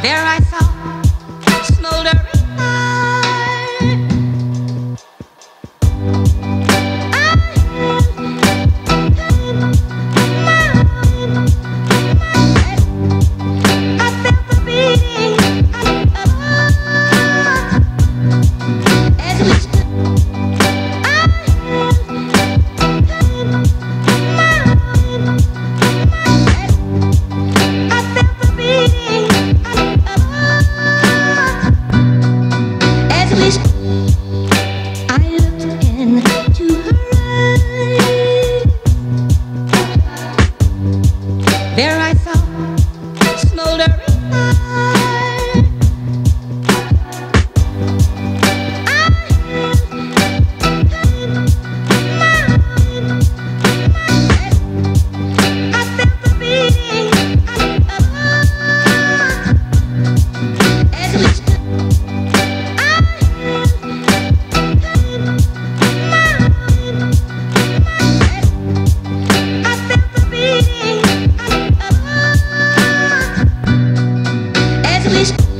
There I saw smoldering. There I saw smoldering. fish